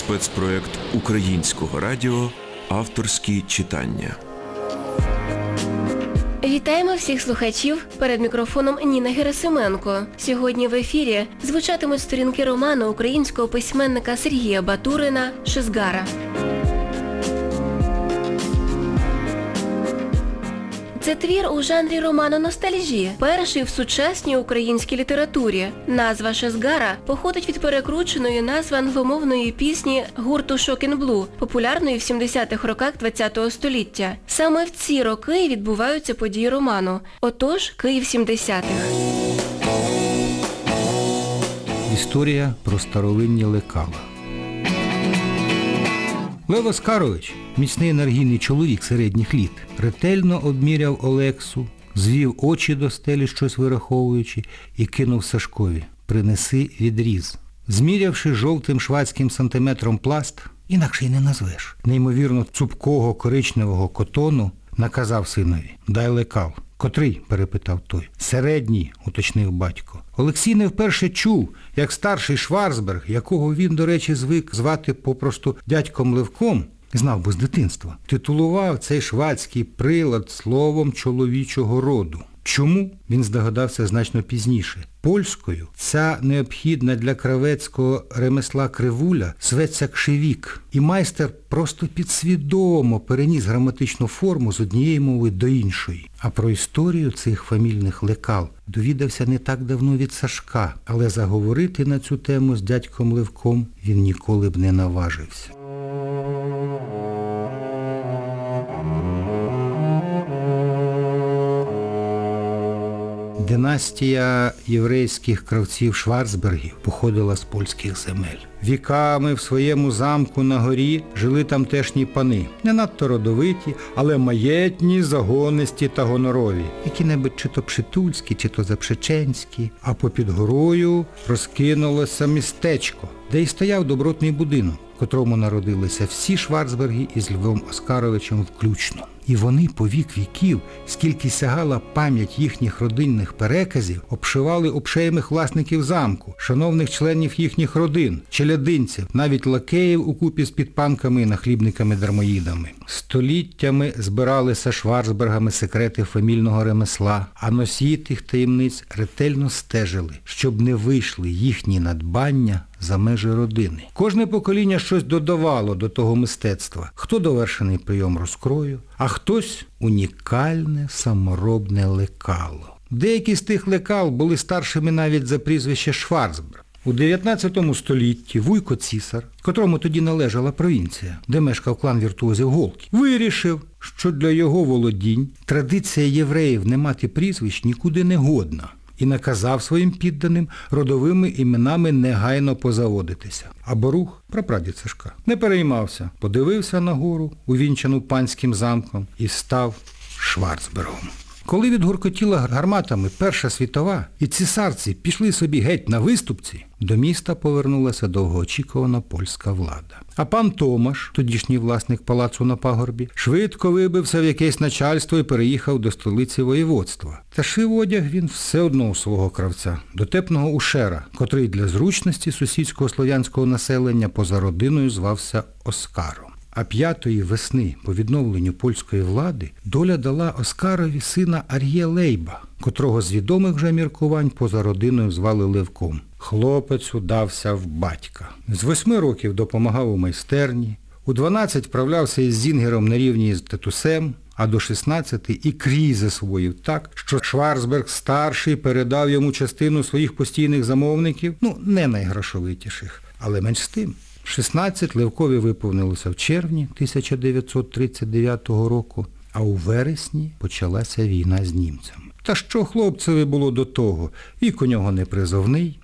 Спецпроект Українського радіо Авторські читання. Вітаємо всіх слухачів перед мікрофоном Ніна Герасименко. Сьогодні в ефірі звучатимуть сторінки роману українського письменника Сергія Батурина Шизгара. Це твір у жанрі роману ностальжі, перший в сучасній українській літературі. Назва Шезгара походить від перекрученої назви англомовної пісні гурту Шокінблу, популярної в 70-х роках ХХ століття. Саме в ці роки відбуваються події роману. Отож, Київ 70-х. Історія про старовинні лекала. Лев Оскарович, міцний енергійний чоловік середніх літ, ретельно обміряв Олексу, звів очі до стелі, щось вираховуючи, і кинув Сашкові «Принеси відріз». Змірявши жовтим швадським сантиметром пласт, інакше й не назвеш, неймовірно цупкого коричневого котону, наказав синові «Дай лекал». Котрий? перепитав той. Середній, уточнив батько. Олексій не вперше чув, як старший Шварцберг, якого він, до речі, звик звати попросту дядьком Левком, знав би з дитинства, титулував цей швадський прилад словом чоловічого роду. Чому? Він здогадався значно пізніше. Польською ця необхідна для кравецького ремесла кривуля зветься кшивік. І майстер просто підсвідомо переніс граматичну форму з однієї мови до іншої. А про історію цих фамільних лекал довідався не так давно від Сашка, але заговорити на цю тему з дядьком Левком він ніколи б не наважився. Династія єврейських кравців Шварцбергів походила з польських земель. Віками в своєму замку на горі жили тамтешні пани. Не надто родовиті, але маєтні, загонисті та гонорові. Які-небудь чи то пшитульські, чи то запшеченські. А попід горою розкинулося містечко, де й стояв добротний будинок, в котрому народилися всі Шварцберги із Львом Оскаровичем включно. І вони по вік віків, скільки сягала пам'ять їхніх родинних переказів, обшивали обшеємих власників замку, шановних членів їхніх родин, челядинців, навіть лакеїв у купі з підпанками і нахлібниками-дармоїдами. Століттями збиралися шварцбергами секрети фамільного ремесла, а носії тих таємниць ретельно стежили, щоб не вийшли їхні надбання за межі родини. Кожне покоління щось додавало до того мистецтва. Хто довершений прийом розкрою, а хтось унікальне саморобне лекало. Деякі з тих лекал були старшими навіть за прізвище Шварцберг. У 19 столітті Вуйко Цісар, котрому тоді належала провінція, де мешкав клан віртуозів Голки, вирішив, що для його володінь традиція євреїв не мати прізвищ нікуди не годна і наказав своїм підданим родовими іменами негайно позаводитися. А Борух, прапрадід Сашка, не переймався, подивився на гору, увінчану панським замком, і став Шварцбергом. Коли відгуркотіла гарматами Перша світова і цісарці пішли собі геть на виступці, до міста повернулася довгоочікувана польська влада. А пан Томаш, тодішній власник палацу на пагорбі, швидко вибився в якесь начальство і переїхав до столиці воєводства. Та шив одяг він все одно у свого кравця, дотепного ушера, котрий для зручності сусідського слов'янського населення поза родиною звався Оскаром. А п'ятої весни по відновленню польської влади доля дала Оскарові сина Ар'є Лейба, котрого з відомих вже міркувань поза родиною звали Левком. Хлопець удався в батька. З восьми років допомагав у майстерні, у 12 вправлявся із Зінгером на рівні з Тетусем, а до 16 і крій засвоїв так, що Шварцберг старший передав йому частину своїх постійних замовників, ну, не найгрошовитіших, але менш з тим. 16 Левкові виповнилося в червні 1939 року, а у вересні почалася війна з німцями. Та що хлопцеві було до того? Вік у нього не призовний.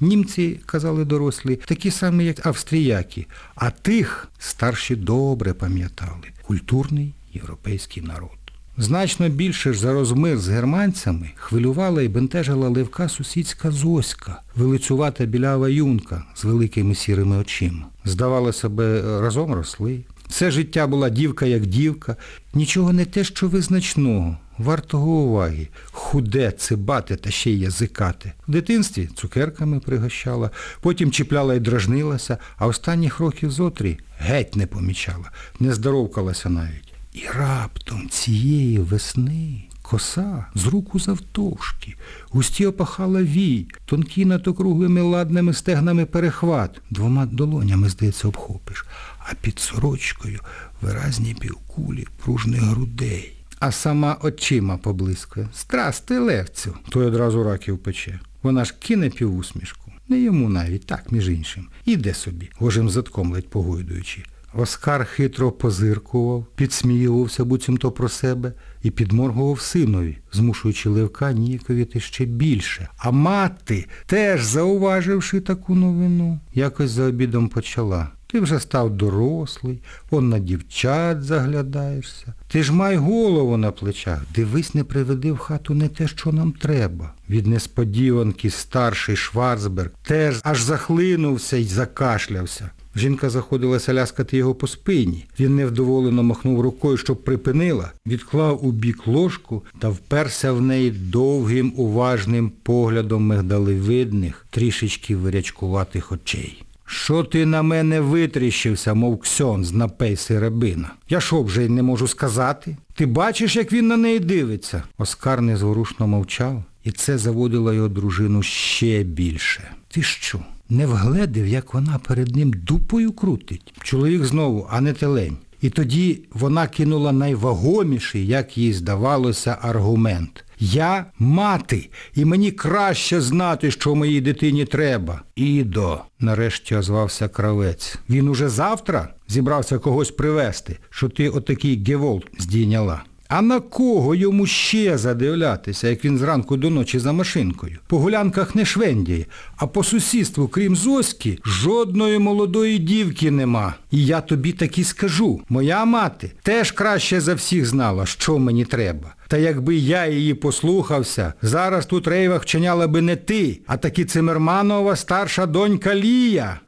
Німці, казали дорослі, такі самі, як австріяки, а тих старші добре пам'ятали. Культурний європейський народ. Значно більше ж за розмир з германцями хвилювала і бентежила Левка сусідська Зоська, велицювата білява юнка з великими сірими очима. Здавалося би, разом росли. Все життя була дівка як дівка, нічого не те, що визначного. вартого уваги. Худе, цибате та ще й язикате. В дитинстві цукерками пригощала, потім чіпляла і дражнилася, а останніх років зотрі геть не помічала, не здоровкалася навіть. І раптом цієї весни коса з руку завтовшки, густі опахала вій, тонкі над округлими ладними стегнами перехват, двома долонями, здається, обхопиш, а під сорочкою виразні півкулі пружних грудей. А сама очима поблискує. Страсти левцю. Той одразу раків пече. Вона ж кине півусмішку. Не йому навіть, так, між іншим. Іде собі, гожим задком ледь погойдуючи. Оскар хитро позиркував, підсміювався буцімто про себе і підморгував синові, змушуючи Левка ніяковіти ще більше. А мати, теж зауваживши таку новину, якось за обідом почала. Ти вже став дорослий, он на дівчат заглядаєшся. Ти ж май голову на плечах, дивись, не приведи в хату не те, що нам треба. Від несподіванки старший Шварцберг теж аж захлинувся й закашлявся. Жінка заходилася ляскати його по спині. Він невдоволено махнув рукою, щоб припинила, відклав у бік ложку та вперся в неї довгим уважним поглядом мигдалевидних, трішечки вирячкуватих очей. Що ти на мене витріщився, мов ксьондз на пейси рабина? Я що вже й не можу сказати? Ти бачиш, як він на неї дивиться? Оскар незворушно мовчав, і це заводило його дружину ще більше. Ти що? Не вгледив, як вона перед ним дупою крутить. Чоловік знову, а не телень. І тоді вона кинула найвагоміший, як їй здавалося, аргумент. Я мати, і мені краще знати, що моїй дитині треба. Ідо, нарешті озвався кравець. Він уже завтра зібрався когось привезти, що ти отакий геволт здійняла. А на кого йому ще задивлятися, як він зранку до ночі за машинкою? По гулянках не швендіє, а по сусідству, крім Зоськи, жодної молодої дівки нема. І я тобі таки скажу, моя мати теж краще за всіх знала, що мені треба. Та якби я її послухався, зараз тут рейвах вчиняла би не ти, а таки Цимерманова старша донька Лія.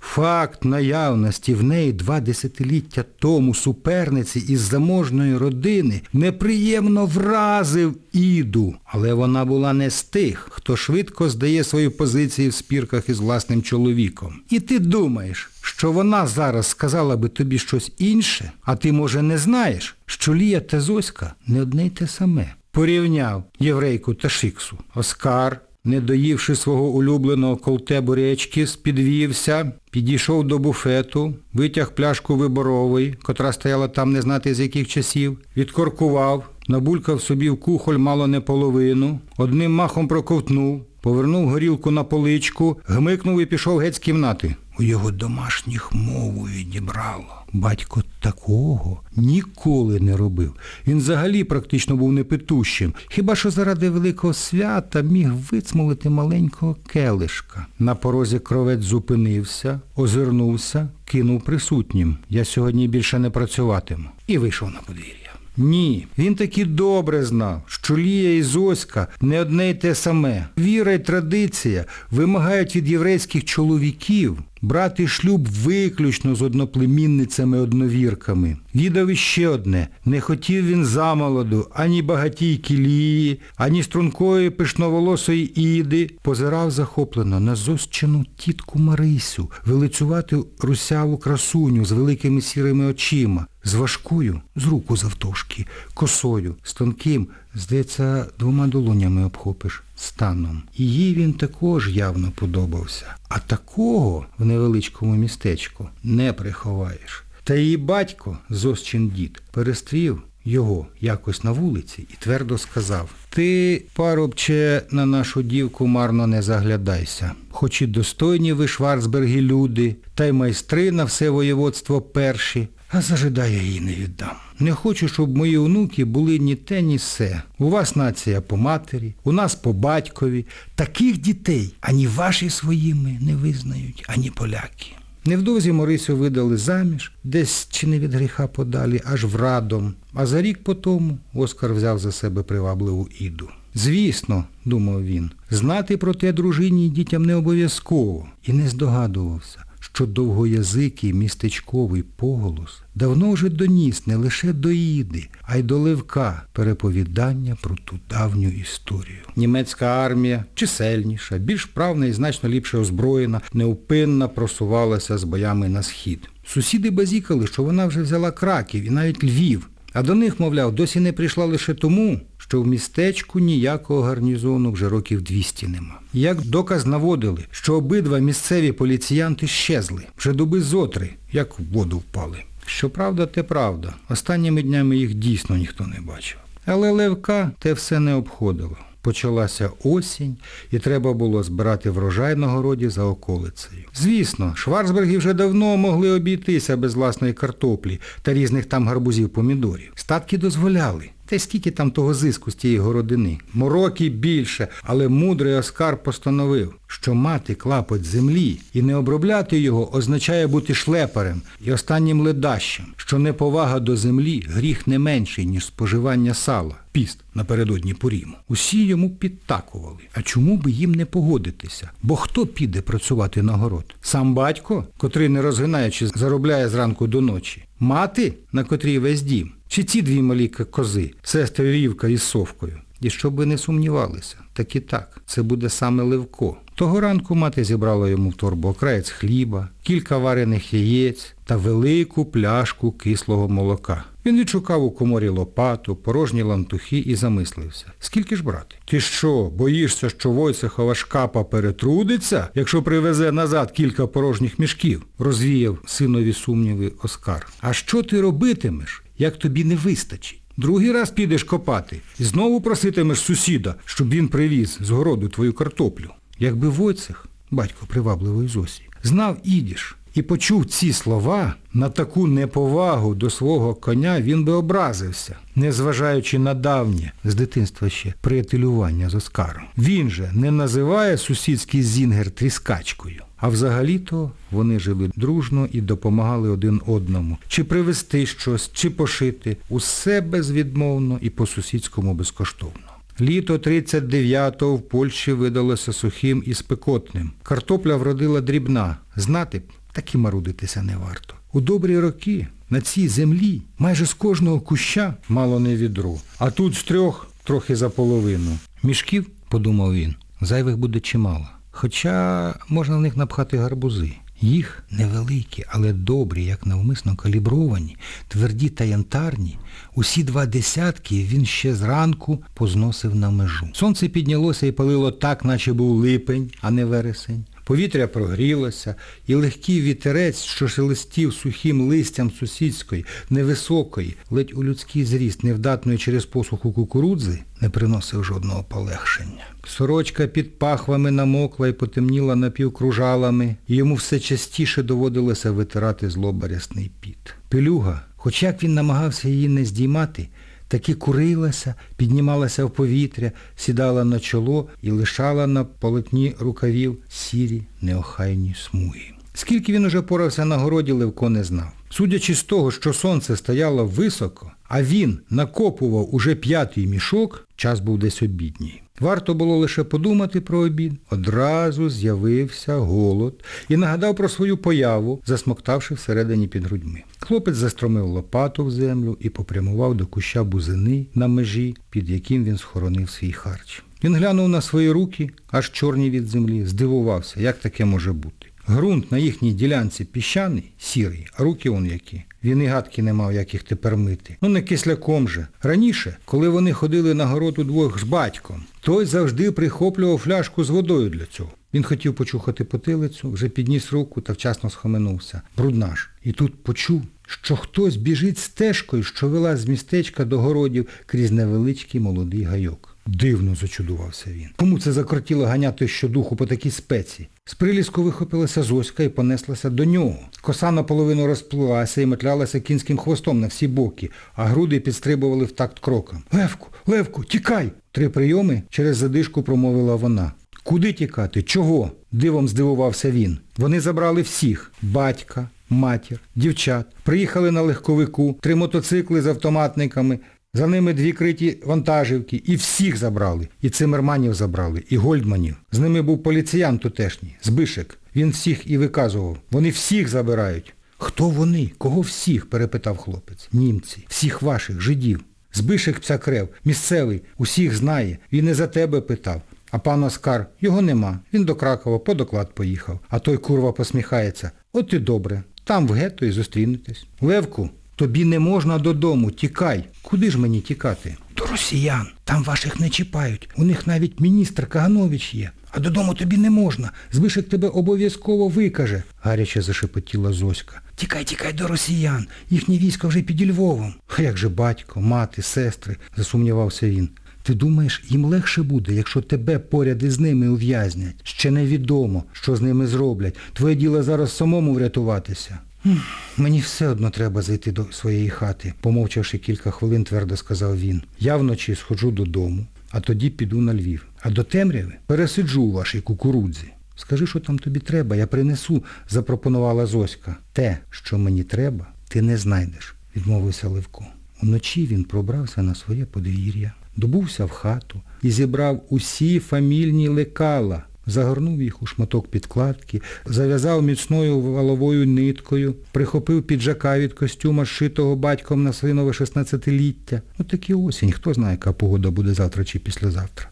Факт наявності в неї два десятиліття тому суперниці із заможної родини неприємно вразив Іду, але вона була не з тих, хто швидко здає свої позиції в спірках із власним чоловіком. І ти думаєш, що вона зараз сказала би тобі щось інше, а ти, може, не знаєш, що Лія та Зоська не одне й те саме. Порівняв єврейку та Шиксу. Оскар не доївши свого улюбленого колте бурячки, підвівся, підійшов до буфету, витяг пляшку виборової, котра стояла там не знати з яких часів, відкоркував, набулькав собі в кухоль мало не половину, одним махом проковтнув, повернув горілку на поличку, гмикнув і пішов геть з кімнати. У його домашніх мову відібрало. Батько такого ніколи не робив. Він взагалі практично був непитущим. Хіба що заради великого свята міг вицмолити маленького келишка. На порозі кровець зупинився, озирнувся, кинув присутнім. Я сьогодні більше не працюватиму. І вийшов на подвір'я. Ні, він таки добре знав, що Лія і Зоська не одне й те саме. Віра й традиція вимагають від єврейських чоловіків брати шлюб виключно з одноплемінницями-одновірками. Відав іще одне. Не хотів він замолоду ані багатійки Лії, ані стрункої пишноволосої Іди. Позирав захоплено на зощену тітку Марисю, велицювати русяву красуню з великими сірими очима, з важкою, з руку завтовшки, косою, з тонким, здається, двома долонями обхопиш, станом. І їй він також явно подобався. А такого в невеличкому містечку не приховаєш. Та її батько, Зосчин дід, перестрів його якось на вулиці і твердо сказав Ти, парубче, на нашу дівку марно не заглядайся. Хоч і достойні ви Шварцберги люди, та й майстри на все воєводство перші, а зажидаю її не віддам. Не хочу, щоб мої онуки були ні те, ні се. У вас нація по матері, у нас по батькові. Таких дітей ані ваші своїми не визнають, ані поляки. Невдовзі Морисю видали заміж, десь чи не від гріха подалі, аж в радом. А за рік по тому Оскар взяв за себе привабливу Іду. Звісно, думав він, знати про те дружині й дітям не обов'язково. І не здогадувався, що довгоязикий містечковий поголос давно вже доніс не лише до Іди, а й до Левка переповідання про ту давню історію. Німецька армія, чисельніша, більш правна і значно ліпше озброєна, неупинно просувалася з боями на схід. Сусіди базікали, що вона вже взяла Краків і навіть Львів, а до них, мовляв, досі не прийшла лише тому, що в містечку ніякого гарнізону вже років 200 нема. Як доказ наводили, що обидва місцеві поліціянти щезли, вже доби зотри, як в воду впали. Щоправда, те правда. Останніми днями їх дійсно ніхто не бачив. Але Левка те все не обходило. Почалася осінь, і треба було збирати врожай на городі за околицею. Звісно, Шварцберги вже давно могли обійтися без власної картоплі та різних там гарбузів помідорів. Статки дозволяли. Та й скільки там того зиску з тієї городини? Мороки більше, але мудрий Оскар постановив, що мати клапоть землі і не обробляти його означає бути шлепарем і останнім ледащем, що неповага до землі гріх не менший, ніж споживання сала, піст напередодні поріму. Усі йому підтакували. А чому би їм не погодитися? Бо хто піде працювати на город? Сам батько, котрий не розгинаючи заробляє зранку до ночі? Мати, на котрій весь дім? Чи ці дві малі кози, сестри Рівка із Совкою? І щоб ви не сумнівалися, так і так, це буде саме Левко. Того ранку мати зібрала йому в торбу окраєць хліба, кілька варених яєць та велику пляшку кислого молока. Він відшукав у коморі лопату, порожні лантухи і замислився. Скільки ж брати? Ти що, боїшся, що Войцехова шкапа перетрудиться, якщо привезе назад кілька порожніх мішків? розвіяв синові сумніви Оскар. А що ти робитимеш, як тобі не вистачить? Другий раз підеш копати і знову проситимеш сусіда, щоб він привіз з городу твою картоплю. Якби Войцех, батько привабливої Зосі, знав ідіш і почув ці слова, на таку неповагу до свого коня він би образився, незважаючи на давнє з дитинства ще приятелювання з Оскаром. Він же не називає сусідський зінгер тріскачкою. А взагалі-то вони жили дружно і допомагали один одному. Чи привезти щось, чи пошити. Усе безвідмовно і по-сусідському безкоштовно. Літо 39-го в Польщі видалося сухим і спекотним. Картопля вродила дрібна. Знати б, так і марудитися не варто. У добрі роки на цій землі майже з кожного куща мало не відро. А тут з трьох трохи за половину. Мішків, подумав він, зайвих буде чимало. Хоча можна в них напхати гарбузи. Їх невеликі, але добрі, як навмисно калібровані, тверді та янтарні, усі два десятки він ще зранку позносив на межу. Сонце піднялося і палило так, наче був липень, а не вересень. Повітря прогрілося, і легкий вітерець, що шелестів сухим листям сусідської, невисокої, ледь у людський зріст, невдатної через посуху кукурудзи, не приносив жодного полегшення. Сорочка під пахвами намокла і потемніла напівкружалами, і йому все частіше доводилося витирати з лоба рясний піт. Пилюга, хоч як він намагався її не здіймати, таки курилася, піднімалася в повітря, сідала на чоло і лишала на полотні рукавів сірі неохайні смуги. Скільки він уже порався на городі, Левко не знав. Судячи з того, що сонце стояло високо, а він накопував уже п'ятий мішок, час був десь обідній. Варто було лише подумати про обід. Одразу з'явився голод і нагадав про свою появу, засмоктавши всередині під грудьми. Хлопець застромив лопату в землю і попрямував до куща бузини на межі, під яким він схоронив свій харч. Він глянув на свої руки, аж чорні від землі, здивувався, як таке може бути. Грунт на їхній ділянці піщаний, сірий, а руки он які. Він і гадки не мав, як їх тепер мити. Ну не кисляком же. Раніше, коли вони ходили на город удвох з батьком, той завжди прихоплював фляжку з водою для цього. Він хотів почухати потилицю, вже підніс руку та вчасно схаменувся. Брудна ж. І тут почув, що хтось біжить стежкою, що вела з містечка до городів крізь невеличкий молодий гайок. Дивно зачудувався він. Кому це закортіло ганяти щодуху по такій спеці? З приліску вихопилася Зоська і понеслася до нього. Коса наполовину розплилася і метлялася кінським хвостом на всі боки, а груди підстрибували в такт кроком. Левку, Левку, тікай! Три прийоми через задишку промовила вона. Куди тікати? Чого? Дивом здивувався він. Вони забрали всіх. Батька, матір, дівчат. Приїхали на легковику, три мотоцикли з автоматниками, за ними дві криті вантажівки. І всіх забрали. І цимерманів забрали, і гольдманів. З ними був поліціян тутешній, Збишек. Він всіх і виказував. Вони всіх забирають. Хто вони? Кого всіх? перепитав хлопець. Німці, всіх ваших, жидів. Збишек Псакрев, місцевий, усіх знає. Він і за тебе питав. А пан Оскар, його нема. Він до Кракова по доклад поїхав. А той курва посміхається. От і добре. Там в гетто і зустрінетесь. Левку, тобі не можна додому, тікай. Куди ж мені тікати? До росіян. Там ваших не чіпають. У них навіть міністр Каганович є. А додому тобі не можна. Збишек тебе обов'язково викаже, гаряче зашепотіла Зоська. Тікай, тікай до росіян. Їхнє військо вже під Львовом. А як же батько, мати, сестри, засумнівався він. Ти думаєш, їм легше буде, якщо тебе поряд із ними ув'язнять? Ще невідомо, що з ними зроблять. Твоє діло зараз самому врятуватися. «Хм, Мені все одно треба зайти до своєї хати, помовчавши кілька хвилин, твердо сказав він. Я вночі сходжу додому, а тоді піду на Львів. А до темряви пересиджу у вашій кукурудзі. Скажи, що там тобі треба, я принесу, запропонувала Зоська. Те, що мені треба, ти не знайдеш, відмовився Левко. Уночі він пробрався на своє подвір'я, добувся в хату і зібрав усі фамільні лекала, загорнув їх у шматок підкладки, зав'язав міцною валовою ниткою, прихопив піджака від костюма, зшитого батьком на синове 16-ліття. От таки осінь, хто знає, яка погода буде завтра чи післязавтра.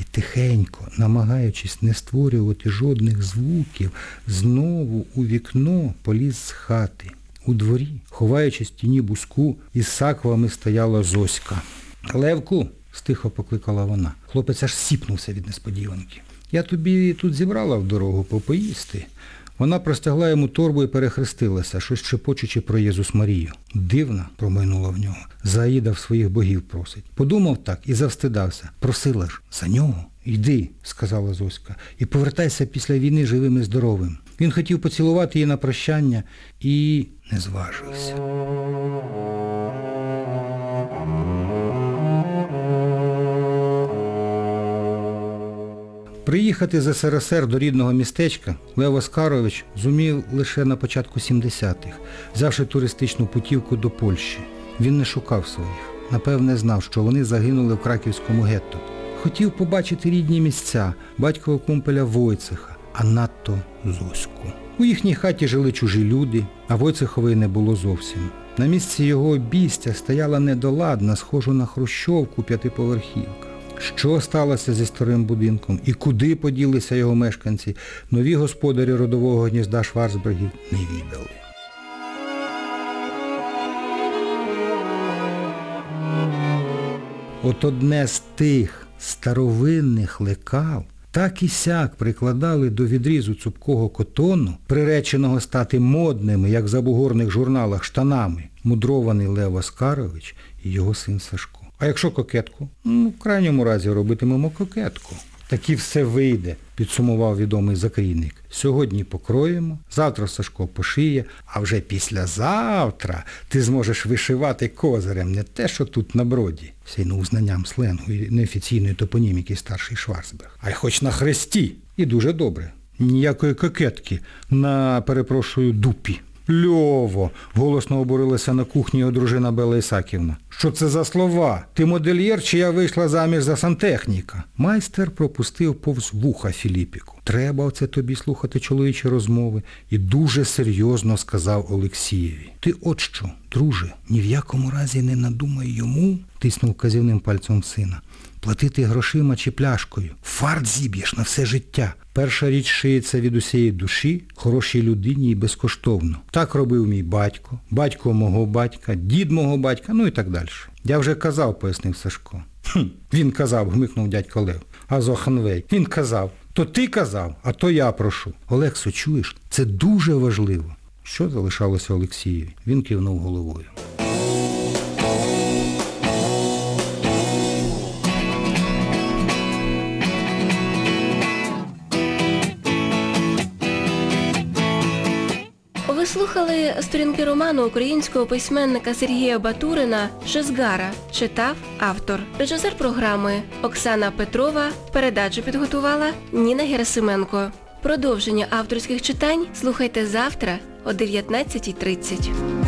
І тихенько, намагаючись не створювати жодних звуків, знову у вікно поліз з хати. У дворі, ховаючись в тіні буску, із саквами стояла Зоська. Левку, стихо покликала вона. Хлопець аж сіпнувся від несподіванки. Я тобі тут зібрала в дорогу попоїсти. Вона простягла йому торбу і перехрестилася, щось шепочучи про Єзус Марію. Дивна, промайнула в нього. Заїда в своїх богів просить. Подумав так і завстидався. Просила ж за нього. Йди, сказала Зоська, і повертайся після війни живим і здоровим. Він хотів поцілувати її на прощання і не зважився. Приїхати з СРСР до рідного містечка Лев Оскарович зумів лише на початку 70-х, взявши туристичну путівку до Польщі. Він не шукав своїх. Напевне, знав, що вони загинули в краківському гетто. Хотів побачити рідні місця, батькова кумпеля Войцеха, а надто Зоську. У їхній хаті жили чужі люди, а Войцехової не було зовсім. На місці його обійстя стояла недоладна, схожа на хрущовку п'ятиповерхівка. Що сталося зі старим будинком і куди поділися його мешканці, нові господарі родового гнізда Шварцбергів не відали. От одне з тих старовинних лекал так і сяк прикладали до відрізу цупкого котону, приреченого стати модними, як в забугорних журналах, штанами, мудрований Лев Оскарович і його син Сашко. А якщо кокетку? Ну, в крайньому разі робитимемо кокетку. Таки все вийде, підсумував відомий закрійник. Сьогодні покроємо, завтра Сашко пошиє, а вже післязавтра ти зможеш вишивати козирем не те, що тут на броді, сійну знанням сленгу і неофіційної топоніміки старший Шварцберг, а й хоч на хресті. І дуже добре. Ніякої кокетки на, перепрошую, дупі. Льово, голосно обурилася на кухні його дружина Бела Ісаківна. Що це за слова? Ти модельєр, чи я вийшла заміж за сантехніка? Майстер пропустив повз вуха Філіпіку. Треба оце тобі слухати чоловічі розмови. І дуже серйозно сказав Олексієві. Ти от що, друже, ні в якому разі не надумай йому, тиснув казівним пальцем сина. Платити грошима чи пляшкою. Фарт зіб'єш на все життя. Перша річ шиється від усієї душі, хорошій людині і безкоштовно. Так робив мій батько, батько мого батька, дід мого батька, ну і так далі. Я вже казав, пояснив Сашко. Хм, він казав, гмикнув дядько Лев. А Зоханвей, він казав, то ти казав, а то я прошу. Олексо, чуєш, це дуже важливо. Що залишалося Олексієві? Він кивнув головою. Слухали сторінки роману українського письменника Сергія Батурина «Шезгара». Читав автор. Режисер програми Оксана Петрова. Передачу підготувала Ніна Герасименко. Продовження авторських читань слухайте завтра о 19.30.